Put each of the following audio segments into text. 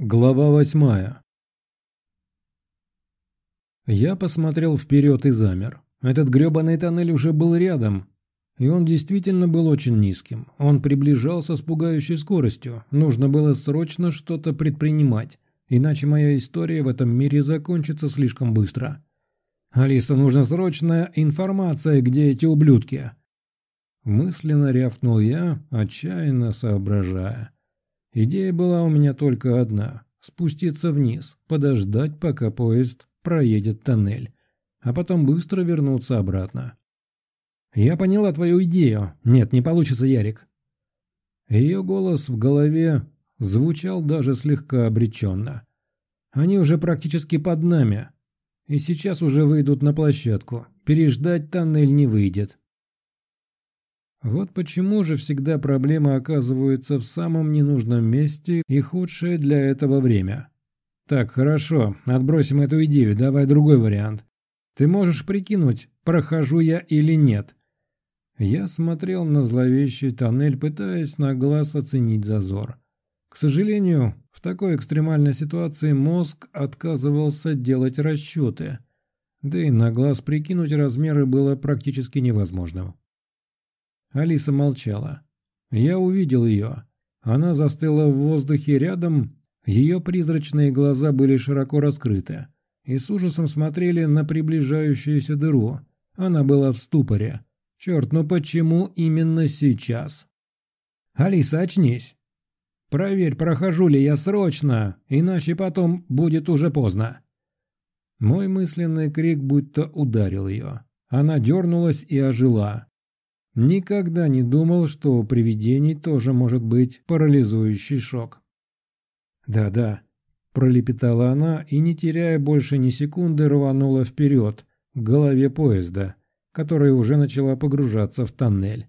Глава восьмая Я посмотрел вперед и замер. Этот грёбаный тоннель уже был рядом. И он действительно был очень низким. Он приближался с пугающей скоростью. Нужно было срочно что-то предпринимать. Иначе моя история в этом мире закончится слишком быстро. «Алиса, нужна срочная информация, где эти ублюдки?» Мысленно рявкнул я, отчаянно соображая. Идея была у меня только одна – спуститься вниз, подождать, пока поезд проедет тоннель, а потом быстро вернуться обратно. «Я поняла твою идею. Нет, не получится, Ярик». Ее голос в голове звучал даже слегка обреченно. «Они уже практически под нами, и сейчас уже выйдут на площадку. Переждать тоннель не выйдет. Вот почему же всегда проблема оказывается в самом ненужном месте и худшее для этого время. Так, хорошо, отбросим эту идею, давай другой вариант. Ты можешь прикинуть, прохожу я или нет. Я смотрел на зловещий тоннель, пытаясь на глаз оценить зазор. К сожалению, в такой экстремальной ситуации мозг отказывался делать расчеты. Да и на глаз прикинуть размеры было практически невозможно. Алиса молчала. Я увидел ее. Она застыла в воздухе рядом, ее призрачные глаза были широко раскрыты и с ужасом смотрели на приближающуюся дыру. Она была в ступоре. Черт, ну почему именно сейчас? «Алиса, очнись!» «Проверь, прохожу ли я срочно, иначе потом будет уже поздно!» Мой мысленный крик будто ударил ее. Она дернулась и ожила. Никогда не думал, что у привидений тоже может быть парализующий шок. «Да-да», – пролепетала она и, не теряя больше ни секунды, рванула вперед, к голове поезда, которая уже начала погружаться в тоннель.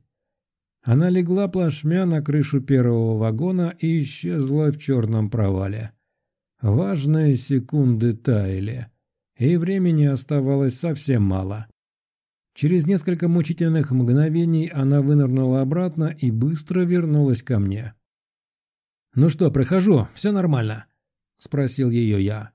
Она легла плашмя на крышу первого вагона и исчезла в черном провале. Важные секунды таяли, и времени оставалось совсем мало. Через несколько мучительных мгновений она вынырнула обратно и быстро вернулась ко мне. «Ну что, прохожу, все нормально?» – спросил ее я.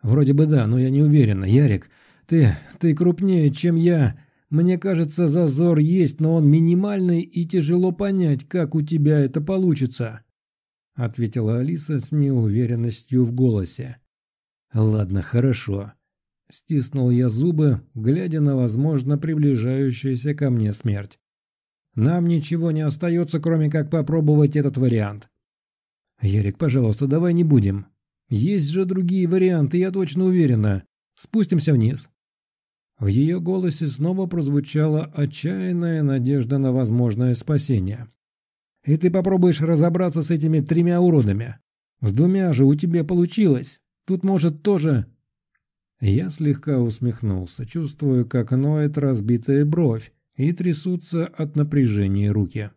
«Вроде бы да, но я не уверена. Ярик, ты, ты крупнее, чем я. Мне кажется, зазор есть, но он минимальный и тяжело понять, как у тебя это получится», – ответила Алиса с неуверенностью в голосе. «Ладно, хорошо. Стиснул я зубы, глядя на, возможно, приближающуюся ко мне смерть. Нам ничего не остается, кроме как попробовать этот вариант. Ярик, пожалуйста, давай не будем. Есть же другие варианты, я точно уверена. Спустимся вниз. В ее голосе снова прозвучала отчаянная надежда на возможное спасение. И ты попробуешь разобраться с этими тремя уродами. С двумя же у тебя получилось. Тут может тоже я слегка усмехнулся, чувствуя, как ноет разбитая бровь и трясутся от напряжения руки.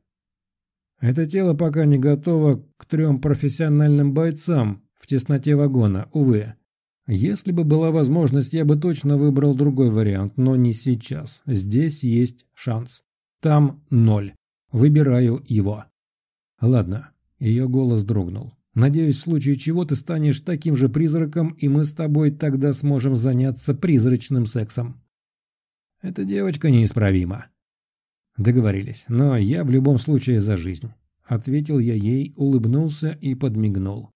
Это тело пока не готово к трем профессиональным бойцам в тесноте вагона, увы. Если бы была возможность, я бы точно выбрал другой вариант, но не сейчас. Здесь есть шанс. Там ноль. Выбираю его. Ладно. Ее голос дрогнул. Надеюсь, в случае чего ты станешь таким же призраком, и мы с тобой тогда сможем заняться призрачным сексом. Эта девочка неисправима. Договорились, но я в любом случае за жизнь. Ответил я ей, улыбнулся и подмигнул.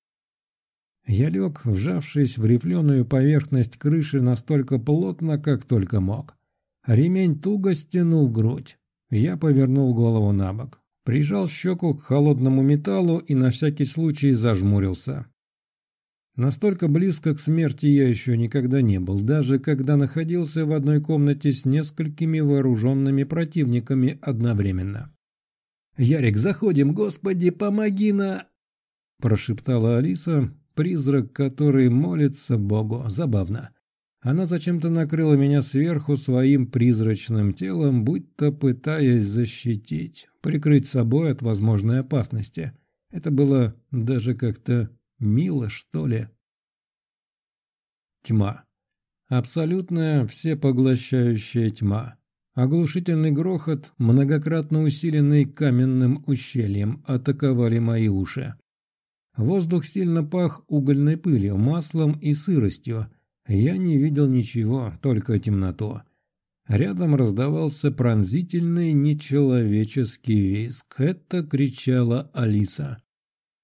Я лег, вжавшись в рифленую поверхность крыши настолько плотно, как только мог. Ремень туго стянул грудь. Я повернул голову на бок прижал щеку к холодному металлу и на всякий случай зажмурился. Настолько близко к смерти я еще никогда не был, даже когда находился в одной комнате с несколькими вооруженными противниками одновременно. «Ярик, заходим, господи, помоги на...» Прошептала Алиса, призрак, который молится Богу. Забавно. Она зачем-то накрыла меня сверху своим призрачным телом, будто пытаясь защитить, прикрыть собой от возможной опасности. Это было даже как-то мило, что ли. Тьма. Абсолютная всепоглощающая тьма. Оглушительный грохот, многократно усиленный каменным ущельем, атаковали мои уши. Воздух сильно пах угольной пылью, маслом и сыростью. Я не видел ничего, только темноту. Рядом раздавался пронзительный нечеловеческий визг. Это кричала Алиса.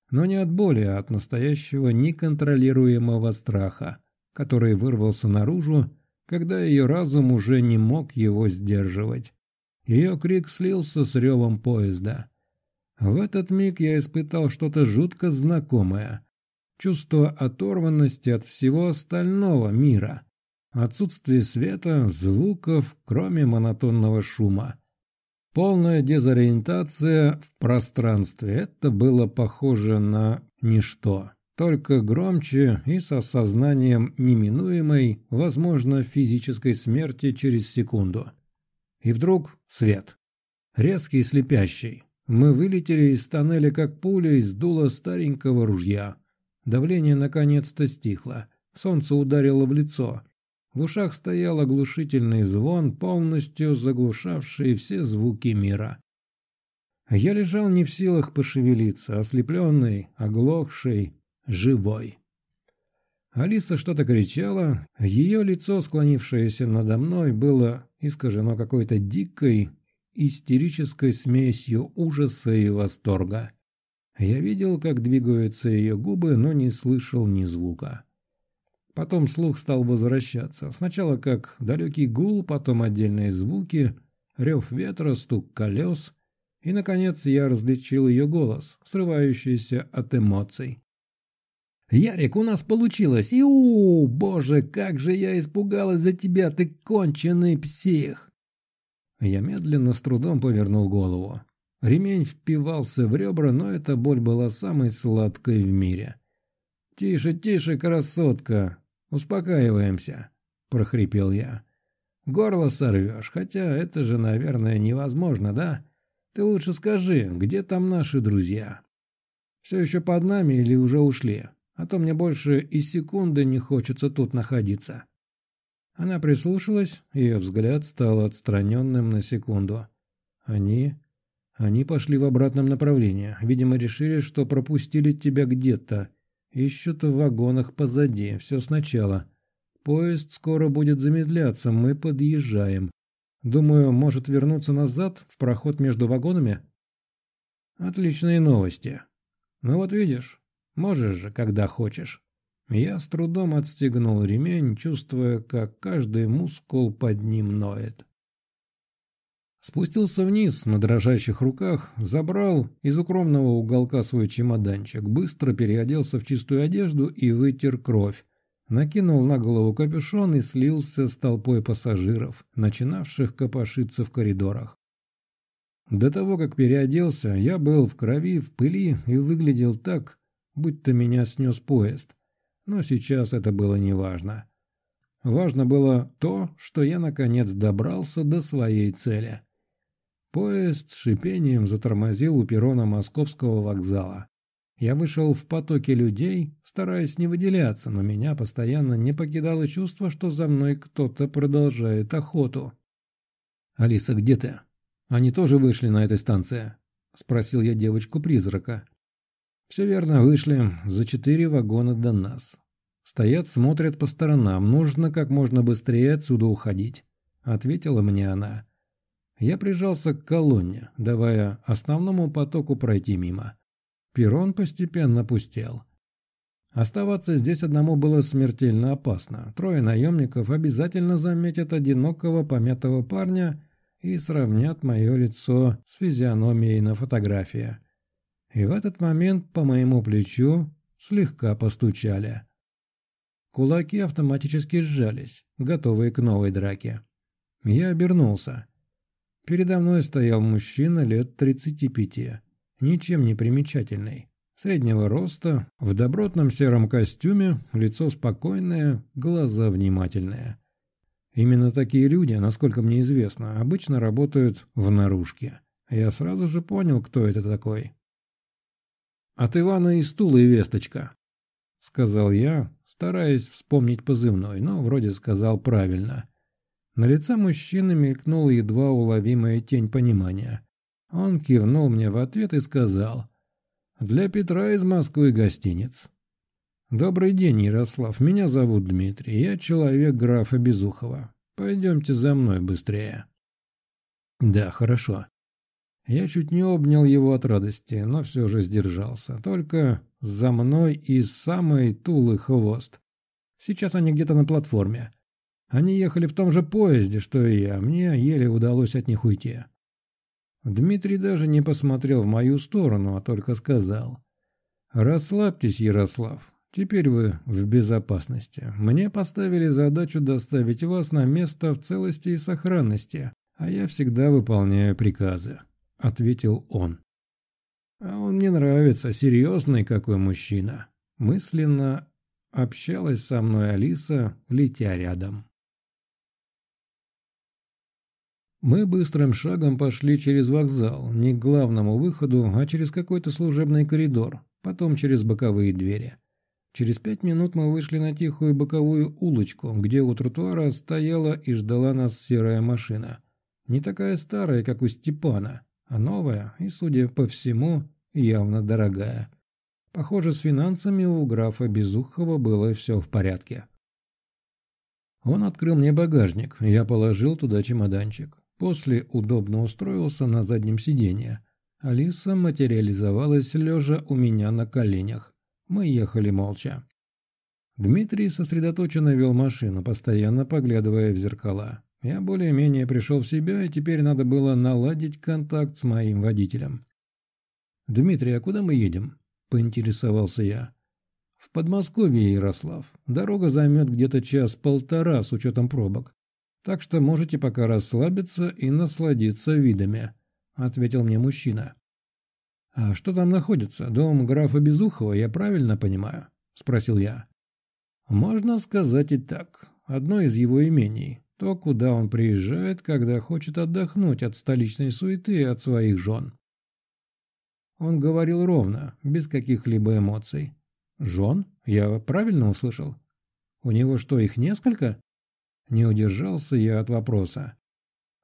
Но не от боли, а от настоящего неконтролируемого страха, который вырвался наружу, когда ее разум уже не мог его сдерживать. Ее крик слился с ревом поезда. В этот миг я испытал что-то жутко знакомое. Чувство оторванности от всего остального мира. Отсутствие света, звуков, кроме монотонного шума. Полная дезориентация в пространстве. Это было похоже на ничто. Только громче и с осознанием неминуемой, возможно, физической смерти через секунду. И вдруг свет. Резкий и слепящий. Мы вылетели из тоннеля, как пуля из дула старенького ружья. Давление наконец-то стихло. Солнце ударило в лицо. В ушах стоял оглушительный звон, полностью заглушавший все звуки мира. Я лежал не в силах пошевелиться, ослепленный, оглохший, живой. Алиса что-то кричала, ее лицо, склонившееся надо мной, было искажено какой-то дикой, истерической смесью ужаса и восторга. Я видел, как двигаются ее губы, но не слышал ни звука. Потом слух стал возвращаться. Сначала как далекий гул, потом отдельные звуки, рев ветра, стук колес. И, наконец, я различил ее голос, срывающийся от эмоций. «Ярик, у нас получилось! Иу, боже, как же я испугалась за тебя, ты конченый псих!» Я медленно с трудом повернул голову. Ремень впивался в ребра, но эта боль была самой сладкой в мире. «Тише, тише, красотка! Успокаиваемся!» – прохрипел я. «Горло сорвешь, хотя это же, наверное, невозможно, да? Ты лучше скажи, где там наши друзья? Все еще под нами или уже ушли? А то мне больше и секунды не хочется тут находиться». Она прислушалась, ее взгляд стал отстраненным на секунду. «Они...» Они пошли в обратном направлении. Видимо, решили, что пропустили тебя где-то. Ищут в вагонах позади. Все сначала. Поезд скоро будет замедляться. Мы подъезжаем. Думаю, может вернуться назад, в проход между вагонами? Отличные новости. Ну вот видишь, можешь же, когда хочешь. Я с трудом отстегнул ремень, чувствуя, как каждый мускул под ним ноет. Спустился вниз на дрожащих руках, забрал из укромного уголка свой чемоданчик, быстро переоделся в чистую одежду и вытер кровь. Накинул на голову капюшон и слился с толпой пассажиров, начинавших копошиться в коридорах. До того, как переоделся, я был в крови, в пыли и выглядел так, будто меня снес поезд. Но сейчас это было неважно. Важно было то, что я наконец добрался до своей цели. Поезд с шипением затормозил у перрона московского вокзала. Я вышел в потоке людей, стараясь не выделяться, но меня постоянно не покидало чувство, что за мной кто-то продолжает охоту. «Алиса, где ты? Они тоже вышли на этой станции?» – спросил я девочку-призрака. «Все верно, вышли. За четыре вагона до нас. Стоят, смотрят по сторонам. Нужно как можно быстрее отсюда уходить», – ответила мне она. Я прижался к колонне, давая основному потоку пройти мимо. Перрон постепенно пустел. Оставаться здесь одному было смертельно опасно. Трое наемников обязательно заметят одинокого помятого парня и сравнят мое лицо с физиономией на фотографии. И в этот момент по моему плечу слегка постучали. Кулаки автоматически сжались, готовые к новой драке. Я обернулся. Передо мной стоял мужчина лет 35, ничем не примечательный. Среднего роста, в добротном сером костюме, лицо спокойное, глаза внимательные. Именно такие люди, насколько мне известно, обычно работают в наружке. Я сразу же понял, кто это такой. «От Ивана и стула и весточка», — сказал я, стараясь вспомнить позывной, но вроде сказал правильно. На лице мужчины мелькнула едва уловимая тень понимания. Он кивнул мне в ответ и сказал. Для Петра из Москвы гостиниц. Добрый день, Ярослав. Меня зовут Дмитрий. Я человек графа Безухова. Пойдемте за мной быстрее. Да, хорошо. Я чуть не обнял его от радости, но все же сдержался. Только за мной и самый тулый хвост. Сейчас они где-то на платформе. Они ехали в том же поезде, что и я. Мне еле удалось от них уйти. Дмитрий даже не посмотрел в мою сторону, а только сказал. «Расслабьтесь, Ярослав. Теперь вы в безопасности. Мне поставили задачу доставить вас на место в целости и сохранности, а я всегда выполняю приказы», — ответил он. «А он мне нравится, серьезный какой мужчина». Мысленно общалась со мной Алиса, летя рядом. Мы быстрым шагом пошли через вокзал, не к главному выходу, а через какой-то служебный коридор, потом через боковые двери. Через пять минут мы вышли на тихую боковую улочку, где у тротуара стояла и ждала нас серая машина. Не такая старая, как у Степана, а новая и, судя по всему, явно дорогая. Похоже, с финансами у графа Безухова было все в порядке. Он открыл мне багажник, я положил туда чемоданчик. После удобно устроился на заднем сиденье. Алиса материализовалась лежа у меня на коленях. Мы ехали молча. Дмитрий сосредоточенно вел машину, постоянно поглядывая в зеркала. Я более-менее пришел в себя, и теперь надо было наладить контакт с моим водителем. «Дмитрий, а куда мы едем?» – поинтересовался я. «В Подмосковье, Ярослав. Дорога займет где-то час-полтора с учетом пробок. Так что можете пока расслабиться и насладиться видами», — ответил мне мужчина. «А что там находится? Дом графа Безухова, я правильно понимаю?» — спросил я. «Можно сказать и так. Одно из его имений. То, куда он приезжает, когда хочет отдохнуть от столичной суеты и от своих жен». Он говорил ровно, без каких-либо эмоций. «Жен? Я правильно услышал? У него что, их несколько?» Не удержался я от вопроса.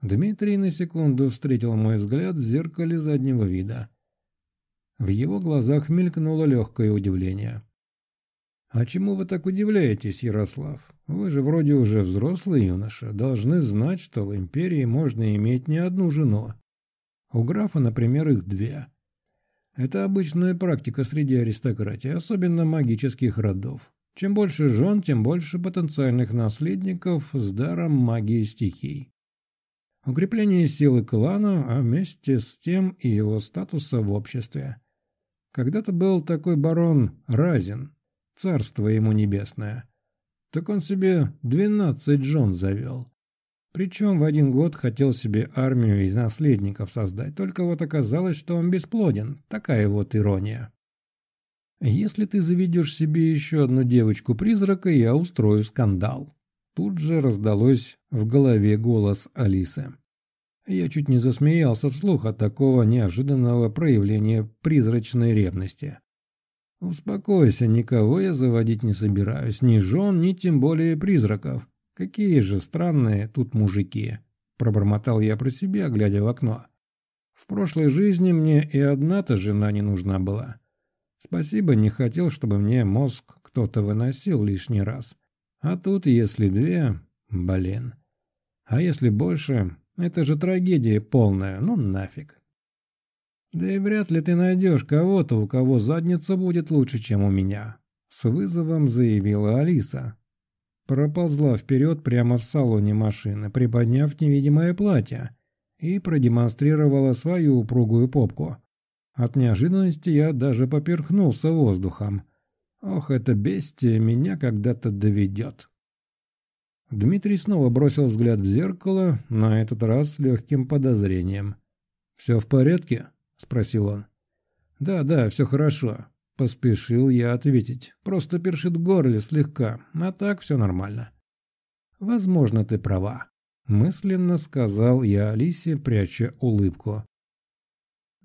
Дмитрий на секунду встретил мой взгляд в зеркале заднего вида. В его глазах мелькнуло легкое удивление. «А чему вы так удивляетесь, Ярослав? Вы же вроде уже взрослый юноша, должны знать, что в империи можно иметь не одну жену. У графа, например, их две. Это обычная практика среди аристократии, особенно магических родов. Чем больше жен, тем больше потенциальных наследников с даром магии стихий. Укрепление силы клана, а вместе с тем и его статуса в обществе. Когда-то был такой барон Разин, царство ему небесное. Так он себе двенадцать жен завел. Причем в один год хотел себе армию из наследников создать, только вот оказалось, что он бесплоден. Такая вот ирония. Если ты заведешь себе еще одну девочку-призрака, я устрою скандал. Тут же раздалось в голове голос Алисы. Я чуть не засмеялся вслух от такого неожиданного проявления призрачной ревности. «Успокойся, никого я заводить не собираюсь, ни жен, ни тем более призраков. Какие же странные тут мужики!» Пробормотал я про себя, глядя в окно. «В прошлой жизни мне и одна-то жена не нужна была. Спасибо, не хотел, чтобы мне мозг кто-то выносил лишний раз. А тут, если две... Блин. А если больше, это же трагедия полная, ну нафиг. Да и вряд ли ты найдешь кого-то, у кого задница будет лучше, чем у меня. С вызовом заявила Алиса. Проползла вперед прямо в салоне машины, приподняв невидимое платье, и продемонстрировала свою упругую попку. От неожиданности я даже поперхнулся воздухом. Ох, это бестия меня когда-то доведет. Дмитрий снова бросил взгляд в зеркало, на этот раз с легким подозрением. «Все в порядке?» – спросил он. «Да, да, все хорошо», – поспешил я ответить. «Просто першит в горле слегка, а так все нормально». «Возможно, ты права», – мысленно сказал я Алисе, пряча улыбку.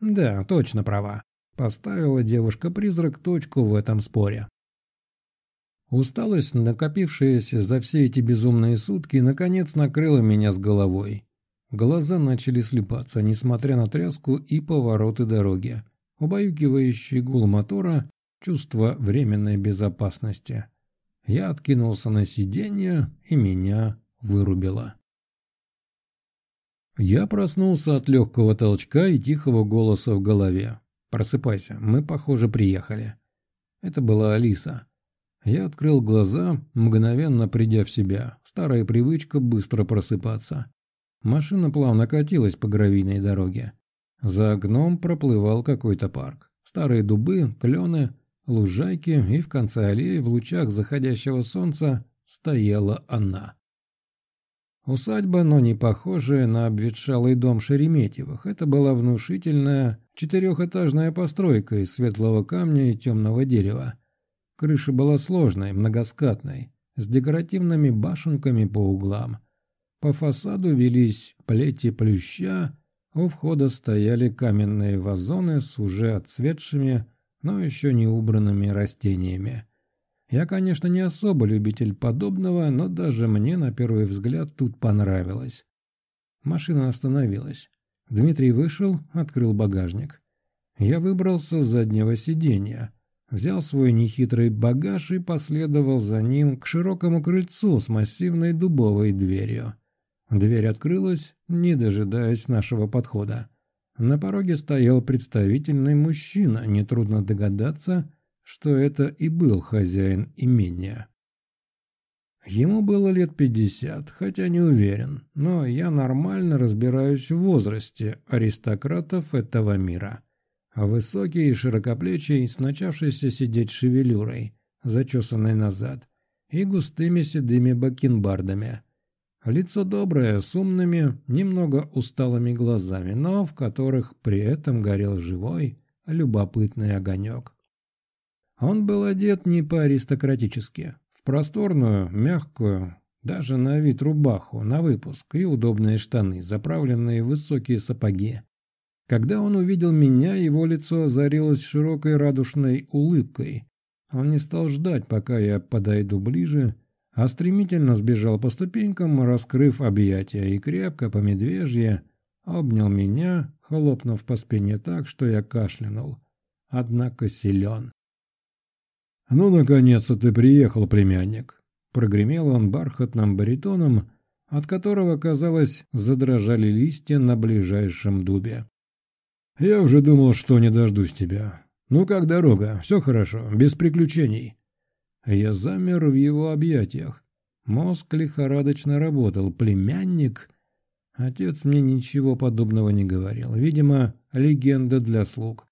Да, точно права. Поставила девушка-призрак точку в этом споре. Усталость, накопившаяся за все эти безумные сутки, наконец накрыла меня с головой. Глаза начали слепаться, несмотря на тряску и повороты дороги. убаюкивающий гул мотора, чувство временной безопасности. Я откинулся на сиденье, и меня вырубило. Я проснулся от легкого толчка и тихого голоса в голове. «Просыпайся, мы, похоже, приехали». Это была Алиса. Я открыл глаза, мгновенно придя в себя. Старая привычка быстро просыпаться. Машина плавно катилась по гравийной дороге. За окном проплывал какой-то парк. Старые дубы, клены, лужайки, и в конце аллеи в лучах заходящего солнца стояла она. Усадьба, но не похожая на обветшалый дом Шереметьевых. Это была внушительная четырехэтажная постройка из светлого камня и темного дерева. Крыша была сложной, многоскатной, с декоративными башенками по углам. По фасаду велись плети плюща, у входа стояли каменные вазоны с уже отцветшими, но еще не убранными растениями. Я, конечно, не особо любитель подобного, но даже мне на первый взгляд тут понравилось. Машина остановилась. Дмитрий вышел, открыл багажник. Я выбрался с заднего сиденья, взял свой нехитрый багаж и последовал за ним к широкому крыльцу с массивной дубовой дверью. Дверь открылась, не дожидаясь нашего подхода. На пороге стоял представительный мужчина, нетрудно догадаться, что это и был хозяин имения. Ему было лет пятьдесят, хотя не уверен, но я нормально разбираюсь в возрасте аристократов этого мира. Высокий и широкоплечий, с начавшейся сидеть шевелюрой, зачесанной назад, и густыми седыми бакенбардами. Лицо доброе, с умными, немного усталыми глазами, но в которых при этом горел живой, любопытный огонек. Он был одет не по-аристократически. В просторную, мягкую, даже на вид рубаху, на выпуск и удобные штаны, заправленные в высокие сапоги. Когда он увидел меня, его лицо озарилось широкой радушной улыбкой. Он не стал ждать, пока я подойду ближе, а стремительно сбежал по ступенькам, раскрыв объятия, и крепко по медвежье обнял меня, хлопнув по спине так, что я кашлянул. Однако силен. «Ну, наконец-то ты приехал, племянник!» Прогремел он бархатным баритоном, от которого, казалось, задрожали листья на ближайшем дубе. «Я уже думал, что не дождусь тебя. Ну как дорога? Все хорошо, без приключений?» Я замер в его объятиях. Мозг лихорадочно работал. «Племянник?» Отец мне ничего подобного не говорил. Видимо, легенда для слуг.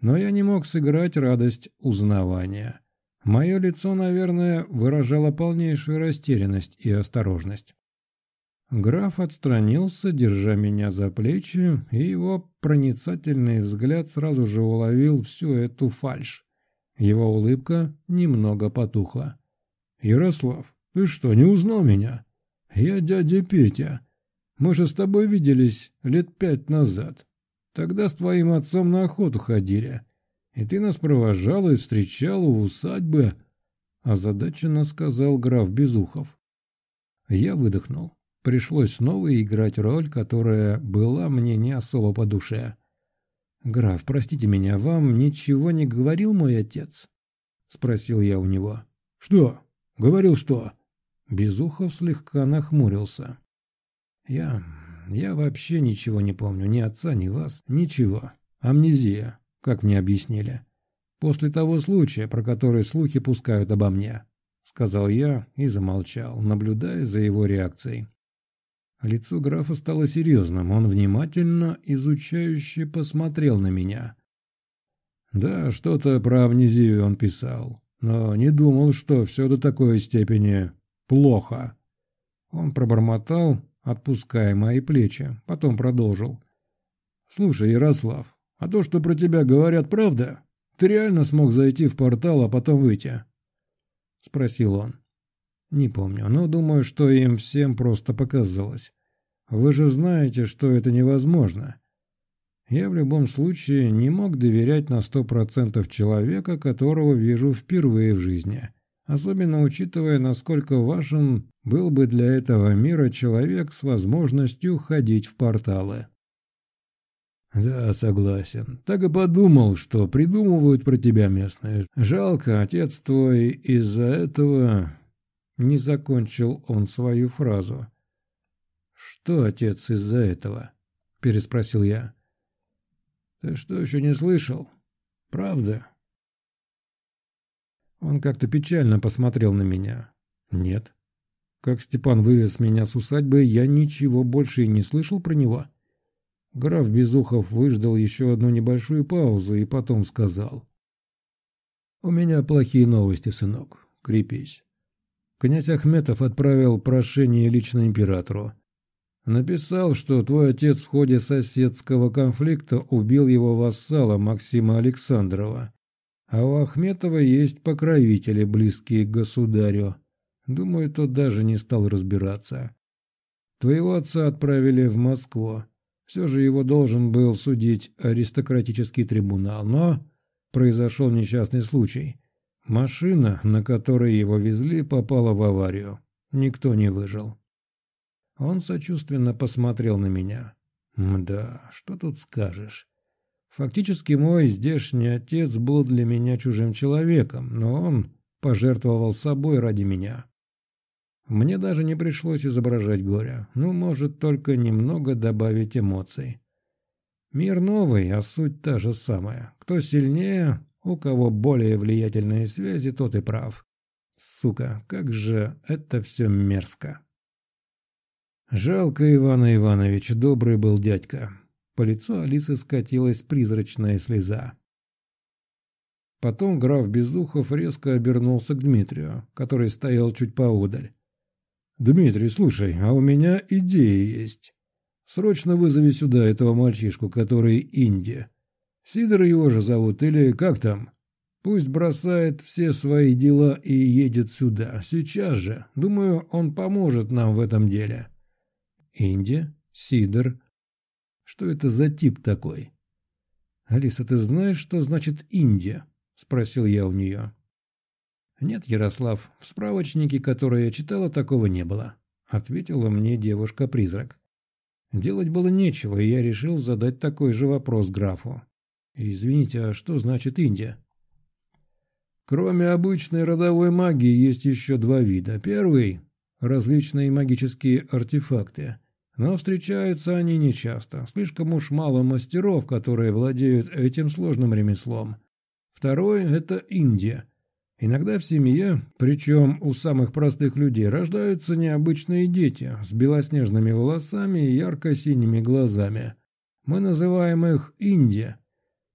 Но я не мог сыграть радость узнавания. Мое лицо, наверное, выражало полнейшую растерянность и осторожность. Граф отстранился, держа меня за плечи, и его проницательный взгляд сразу же уловил всю эту фальшь. Его улыбка немного потухла. «Ярослав, ты что, не узнал меня? Я дядя Петя. Мы же с тобой виделись лет пять назад. Тогда с твоим отцом на охоту ходили. И ты нас провожал и встречал у усадьбы, — озадаченно сказал граф Безухов. Я выдохнул. Пришлось снова играть роль, которая была мне не особо по душе. «Граф, простите меня, вам ничего не говорил мой отец?» — спросил я у него. «Что? Говорил что?» Безухов слегка нахмурился. «Я... я вообще ничего не помню, ни отца, ни вас, ничего. Амнезия как мне объяснили. После того случая, про который слухи пускают обо мне, сказал я и замолчал, наблюдая за его реакцией. Лицо графа стало серьезным, он внимательно, изучающе посмотрел на меня. Да, что-то про амнезию он писал, но не думал, что все до такой степени плохо. Он пробормотал, отпуская мои плечи, потом продолжил. «Слушай, Ярослав, а то, что про тебя говорят, правда? Ты реально смог зайти в портал, а потом выйти?» Спросил он. «Не помню, но думаю, что им всем просто показалось. Вы же знаете, что это невозможно. Я в любом случае не мог доверять на сто процентов человека, которого вижу впервые в жизни, особенно учитывая, насколько важен был бы для этого мира человек с возможностью ходить в порталы». «Да, согласен. Так и подумал, что придумывают про тебя местные. Жалко, отец твой из-за этого...» Не закончил он свою фразу. «Что, отец, из-за этого?» — переспросил я. «Ты что, еще не слышал? Правда?» Он как-то печально посмотрел на меня. «Нет. Как Степан вывез меня с усадьбы, я ничего больше и не слышал про него». Граф Безухов выждал еще одну небольшую паузу и потом сказал. «У меня плохие новости, сынок. Крепись. Князь Ахметов отправил прошение лично императору. Написал, что твой отец в ходе соседского конфликта убил его вассала Максима Александрова. А у Ахметова есть покровители, близкие к государю. Думаю, тот даже не стал разбираться. Твоего отца отправили в Москву. Все же его должен был судить аристократический трибунал, но произошел несчастный случай. Машина, на которой его везли, попала в аварию. Никто не выжил. Он сочувственно посмотрел на меня. «Мда, что тут скажешь?» Фактически мой здешний отец был для меня чужим человеком, но он пожертвовал собой ради меня. Мне даже не пришлось изображать горя, ну, может, только немного добавить эмоций. Мир новый, а суть та же самая. Кто сильнее, у кого более влиятельные связи, тот и прав. Сука, как же это все мерзко. Жалко Ивана Ивановича, добрый был дядька. По лицу Алисы скатилась призрачная слеза. Потом граф Безухов резко обернулся к Дмитрию, который стоял чуть поодаль. «Дмитрий, слушай, а у меня идея есть. Срочно вызови сюда этого мальчишку, который Инди. Сидор его же зовут, или как там? Пусть бросает все свои дела и едет сюда, сейчас же. Думаю, он поможет нам в этом деле». «Инди? Сидор? Что это за тип такой?» «Алиса, ты знаешь, что значит Индия?» — спросил я у нее. «Нет, Ярослав, в справочнике, который я читала, такого не было», — ответила мне девушка-призрак. Делать было нечего, и я решил задать такой же вопрос графу. «Извините, а что значит Индия?» Кроме обычной родовой магии есть еще два вида. Первый – различные магические артефакты. Но встречаются они нечасто. Слишком уж мало мастеров, которые владеют этим сложным ремеслом. Второй – это Индия – Иногда в семье, причем у самых простых людей, рождаются необычные дети с белоснежными волосами и ярко-синими глазами. Мы называем их Индия.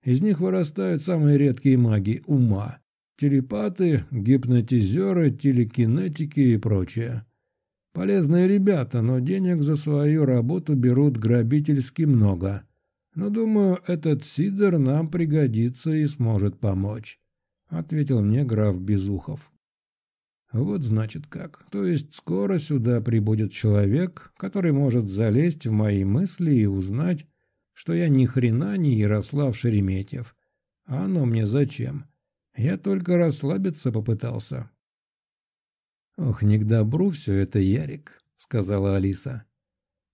Из них вырастают самые редкие маги ума. Телепаты, гипнотизеры, телекинетики и прочее. Полезные ребята, но денег за свою работу берут грабительски много. Но думаю, этот Сидор нам пригодится и сможет помочь. — ответил мне граф Безухов. «Вот значит как. То есть скоро сюда прибудет человек, который может залезть в мои мысли и узнать, что я ни хрена не Ярослав Шереметьев. А оно мне зачем? Я только расслабиться попытался». «Ох, не к добру все это, Ярик», — сказала Алиса.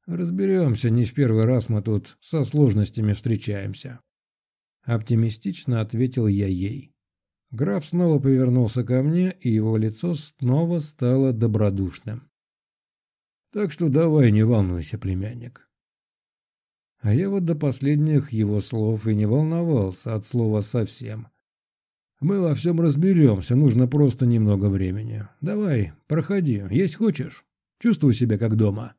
«Разберемся, не в первый раз мы тут со сложностями встречаемся». Оптимистично ответил я ей. Граф снова повернулся ко мне, и его лицо снова стало добродушным. «Так что давай не волнуйся, племянник». А я вот до последних его слов и не волновался от слова совсем. «Мы во всем разберемся, нужно просто немного времени. Давай, проходи, есть хочешь? Чувствуй себя как дома».